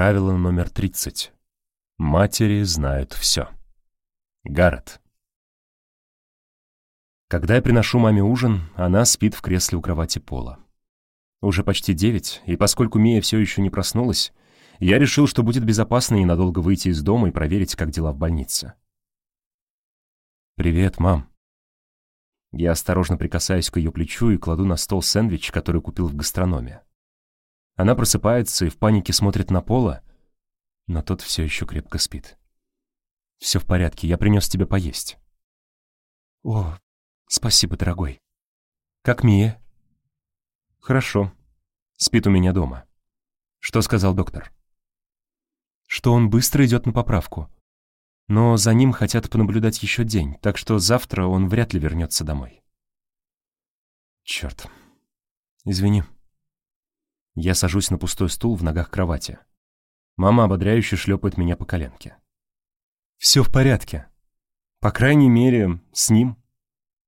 Правило номер 30. Матери знают все. Гаррет. Когда я приношу маме ужин, она спит в кресле у кровати Пола. Уже почти девять, и поскольку Мия все еще не проснулась, я решил, что будет безопасно ненадолго выйти из дома и проверить, как дела в больнице. «Привет, мам». Я осторожно прикасаюсь к ее плечу и кладу на стол сэндвич, который купил в гастрономе. Она просыпается и в панике смотрит на Пола, но тот все еще крепко спит. «Все в порядке, я принес тебе поесть». «О, спасибо, дорогой. Как Мия?» «Хорошо. Спит у меня дома». «Что сказал доктор?» «Что он быстро идет на поправку. Но за ним хотят понаблюдать еще день, так что завтра он вряд ли вернется домой». «Черт. Извини». Я сажусь на пустой стул в ногах кровати. Мама ободряюще шлепает меня по коленке. «Все в порядке. По крайней мере, с ним.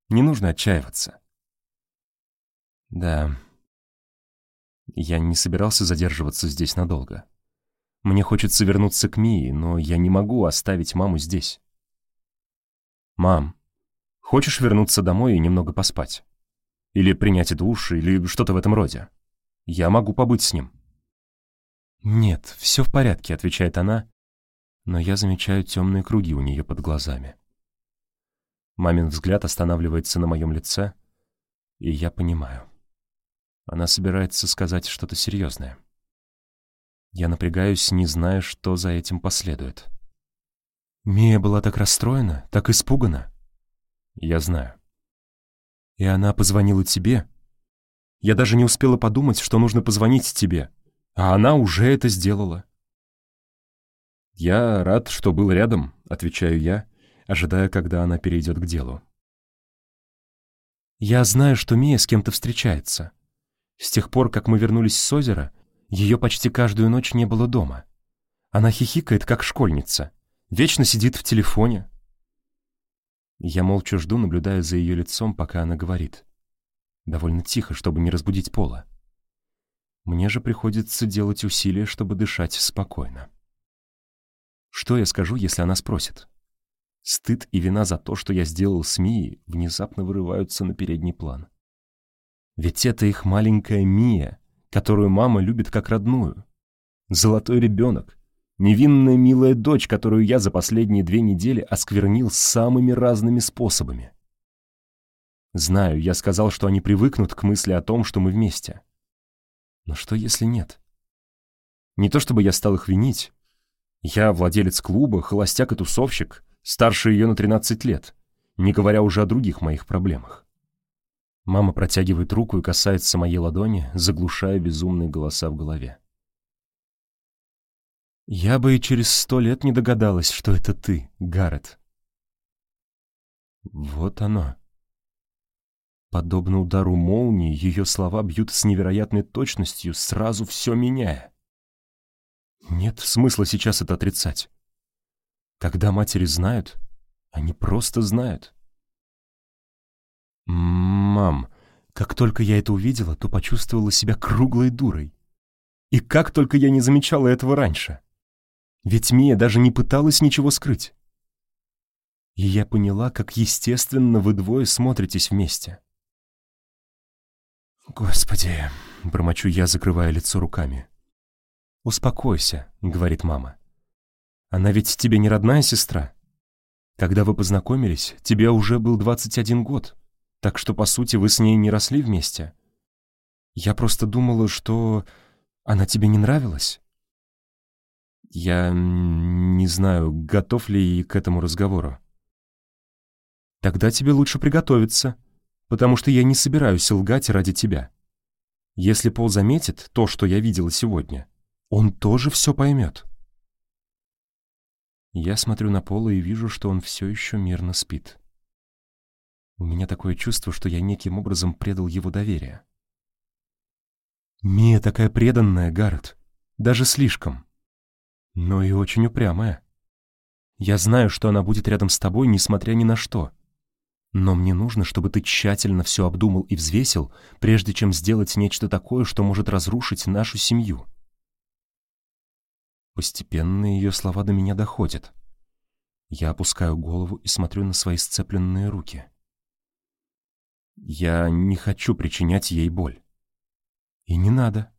Не нужно отчаиваться». «Да...» Я не собирался задерживаться здесь надолго. Мне хочется вернуться к Мии, но я не могу оставить маму здесь. «Мам, хочешь вернуться домой и немного поспать? Или принять душ, или что-то в этом роде?» Я могу побыть с ним». «Нет, все в порядке», — отвечает она, но я замечаю темные круги у нее под глазами. Мамин взгляд останавливается на моем лице, и я понимаю. Она собирается сказать что-то серьезное. Я напрягаюсь, не зная, что за этим последует. Мия была так расстроена, так испугана. Я знаю. И она позвонила тебе, я даже не успела подумать, что нужно позвонить тебе, а она уже это сделала. «Я рад, что был рядом», — отвечаю я, ожидая, когда она перейдет к делу. «Я знаю, что Мия с кем-то встречается. С тех пор, как мы вернулись с озера, ее почти каждую ночь не было дома. Она хихикает, как школьница, вечно сидит в телефоне». Я молча жду, наблюдая за ее лицом, пока она говорит довольно тихо, чтобы не разбудить Пола. Мне же приходится делать усилия, чтобы дышать спокойно. Что я скажу, если она спросит? Стыд и вина за то, что я сделал с Мией, внезапно вырываются на передний план. Ведь это их маленькая Мия, которую мама любит как родную. Золотой ребенок, невинная милая дочь, которую я за последние две недели осквернил самыми разными способами. Знаю, я сказал, что они привыкнут к мысли о том, что мы вместе. Но что, если нет? Не то чтобы я стал их винить. Я владелец клуба, холостяк и тусовщик, старше ее на 13 лет, не говоря уже о других моих проблемах. Мама протягивает руку и касается моей ладони, заглушая безумные голоса в голове. «Я бы и через сто лет не догадалась, что это ты, Гаррет». Вот оно. Подобно удару молнии, ее слова бьют с невероятной точностью, сразу все меняя. Нет смысла сейчас это отрицать. Когда матери знают, они просто знают. «Мам, как только я это увидела, то почувствовала себя круглой дурой. И как только я не замечала этого раньше. Ведь Мия даже не пыталась ничего скрыть. И я поняла, как естественно вы двое смотритесь вместе. «Господи!» — бормочу я, закрывая лицо руками. «Успокойся», — говорит мама. «Она ведь тебе не родная сестра. Когда вы познакомились, тебе уже был 21 год, так что, по сути, вы с ней не росли вместе. Я просто думала, что она тебе не нравилась». Я не знаю, готов ли к этому разговору. «Тогда тебе лучше приготовиться», потому что я не собираюсь лгать ради тебя. Если Пол заметит то, что я видела сегодня, он тоже все поймет. Я смотрю на Пола и вижу, что он все еще мирно спит. У меня такое чувство, что я неким образом предал его доверие. Мия такая преданная, Гаррет, даже слишком. Но и очень упрямая. Я знаю, что она будет рядом с тобой, несмотря ни на что. Но мне нужно, чтобы ты тщательно все обдумал и взвесил, прежде чем сделать нечто такое, что может разрушить нашу семью. Постепенно ее слова до меня доходят. Я опускаю голову и смотрю на свои сцепленные руки. Я не хочу причинять ей боль. И не надо.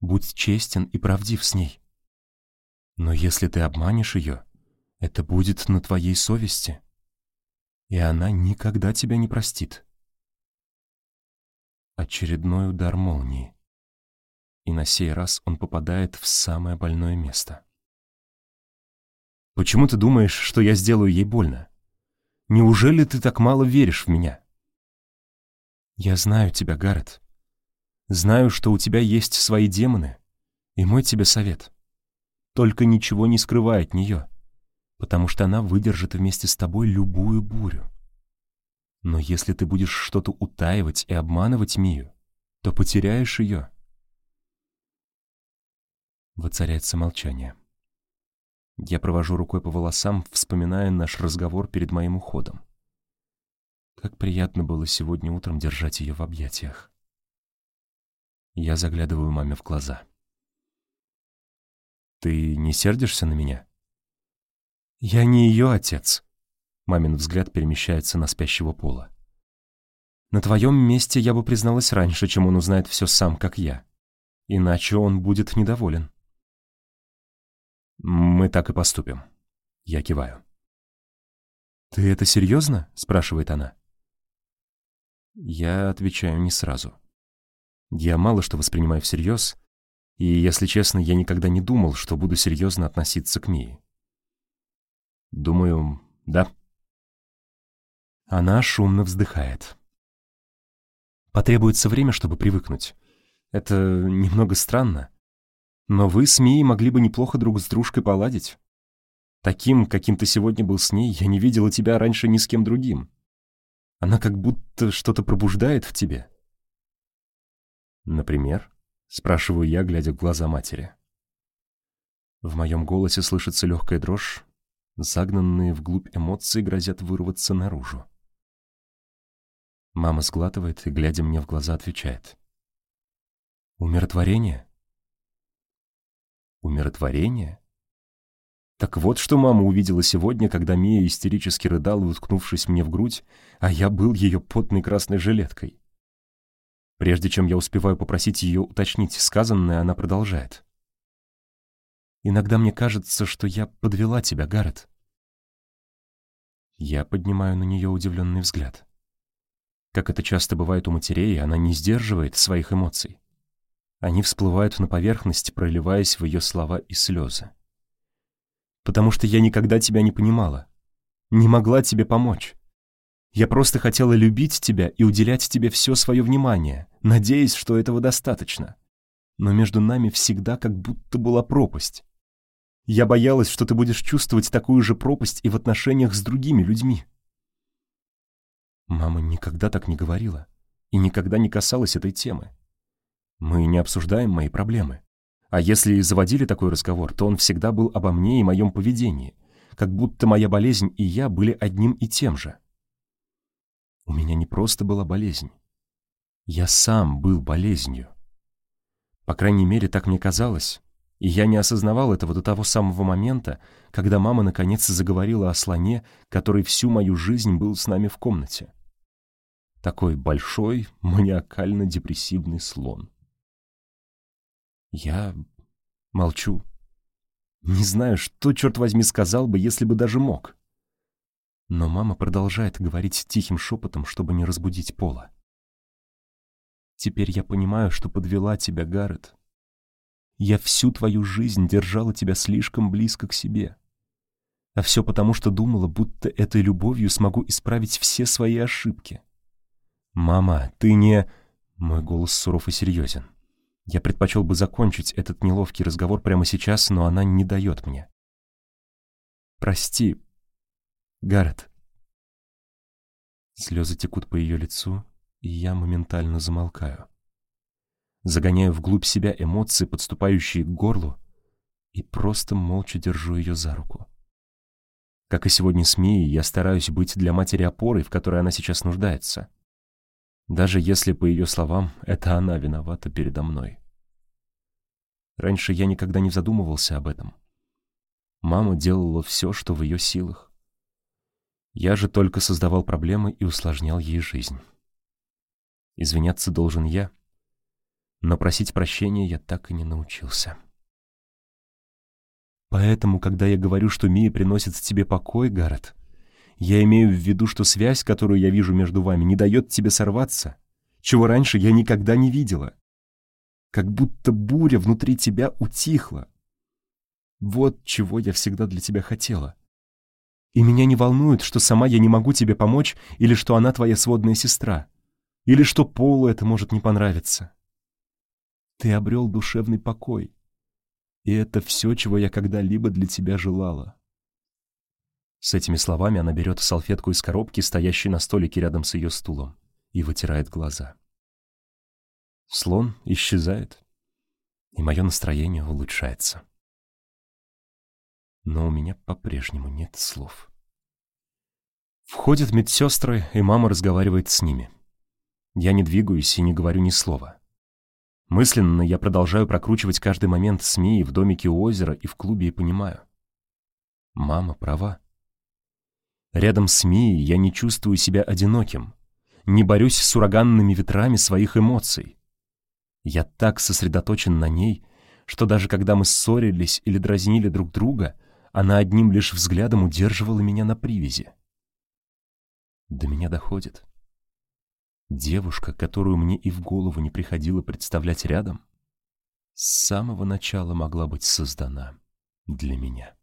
Будь честен и правдив с ней. Но если ты обманешь ее, это будет на твоей совести. И она никогда тебя не простит. Очередной удар молнии. И на сей раз он попадает в самое больное место. Почему ты думаешь, что я сделаю ей больно? Неужели ты так мало веришь в меня? Я знаю тебя, Гаррет. Знаю, что у тебя есть свои демоны. И мой тебе совет. Только ничего не скрывай от нее, потому что она выдержит вместе с тобой любую бурю. Но если ты будешь что-то утаивать и обманывать Мию, то потеряешь ее. Воцаряется молчание. Я провожу рукой по волосам, вспоминая наш разговор перед моим уходом. Как приятно было сегодня утром держать ее в объятиях. Я заглядываю маме в глаза. «Ты не сердишься на меня?» «Я не ее отец», — мамин взгляд перемещается на спящего пола. «На твоем месте я бы призналась раньше, чем он узнает все сам, как я. Иначе он будет недоволен». «Мы так и поступим». Я киваю. «Ты это серьезно?» — спрашивает она. Я отвечаю не сразу. Я мало что воспринимаю всерьез, и, если честно, я никогда не думал, что буду серьезно относиться к Мии. Думаю, да. Она шумно вздыхает. Потребуется время, чтобы привыкнуть. Это немного странно. Но вы с Мией могли бы неплохо друг с дружкой поладить. Таким, каким ты сегодня был с ней, я не видела тебя раньше ни с кем другим. Она как будто что-то пробуждает в тебе. Например? Спрашиваю я, глядя в глаза матери. В моем голосе слышится легкая дрожь, загнанные вглубь эмоции грозят вырваться наружу. Мама сглатывает и, глядя мне в глаза, отвечает. «Умиротворение?» Умиротворение? Так вот, что мама увидела сегодня, когда Мия истерически рыдала, уткнувшись мне в грудь, а я был ее потной красной жилеткой. Прежде чем я успеваю попросить ее уточнить сказанное, она продолжает. «Иногда мне кажется, что я подвела тебя, Гаррет». Я поднимаю на нее удивленный взгляд. Как это часто бывает у матерей, она не сдерживает своих эмоций. Они всплывают на поверхность, проливаясь в ее слова и слезы. «Потому что я никогда тебя не понимала. Не могла тебе помочь. Я просто хотела любить тебя и уделять тебе все свое внимание, надеясь, что этого достаточно. Но между нами всегда как будто была пропасть. Я боялась, что ты будешь чувствовать такую же пропасть и в отношениях с другими людьми». Мама никогда так не говорила и никогда не касалась этой темы. Мы не обсуждаем мои проблемы. А если и заводили такой разговор, то он всегда был обо мне и моем поведении, как будто моя болезнь и я были одним и тем же. У меня не просто была болезнь. Я сам был болезнью. По крайней мере, так мне казалось, и я не осознавал этого до того самого момента, когда мама наконец заговорила о слоне, который всю мою жизнь был с нами в комнате. Такой большой, маниакально-депрессивный слон. Я молчу. Не знаю, что, черт возьми, сказал бы, если бы даже мог. Но мама продолжает говорить тихим шепотом, чтобы не разбудить Пола. «Теперь я понимаю, что подвела тебя, Гаррет. Я всю твою жизнь держала тебя слишком близко к себе. А все потому, что думала, будто этой любовью смогу исправить все свои ошибки. Мама, ты не...» Мой голос суров и серьезен. Я предпочел бы закончить этот неловкий разговор прямо сейчас, но она не дает мне. «Прости, Гаррет». Слезы текут по ее лицу, и я моментально замолкаю. Загоняю вглубь себя эмоции, подступающие к горлу, и просто молча держу ее за руку. Как и сегодня с Мией, я стараюсь быть для матери опорой, в которой она сейчас нуждается даже если, по ее словам, это она виновата передо мной. Раньше я никогда не задумывался об этом. Мама делала все, что в ее силах. Я же только создавал проблемы и усложнял ей жизнь. Извиняться должен я, но просить прощения я так и не научился. Поэтому, когда я говорю, что Мия приносит тебе покой, Гаррет, я имею в виду, что связь, которую я вижу между вами, не дает тебе сорваться, чего раньше я никогда не видела. Как будто буря внутри тебя утихла. Вот чего я всегда для тебя хотела. И меня не волнует, что сама я не могу тебе помочь, или что она твоя сводная сестра, или что Полу это может не понравиться. Ты обрел душевный покой, и это все, чего я когда-либо для тебя желала. С этими словами она берет салфетку из коробки, стоящей на столике рядом с ее стулом, и вытирает глаза. Слон исчезает, и мое настроение улучшается. Но у меня по-прежнему нет слов. Входят медсестры, и мама разговаривает с ними. Я не двигаюсь и не говорю ни слова. Мысленно я продолжаю прокручивать каждый момент СМИ в домике у озера и в клубе и понимаю. Мама права. Рядом с Мией я не чувствую себя одиноким, не борюсь с ураганными ветрами своих эмоций. Я так сосредоточен на ней, что даже когда мы ссорились или дразнили друг друга, она одним лишь взглядом удерживала меня на привязи. До меня доходит. Девушка, которую мне и в голову не приходило представлять рядом, с самого начала могла быть создана для меня.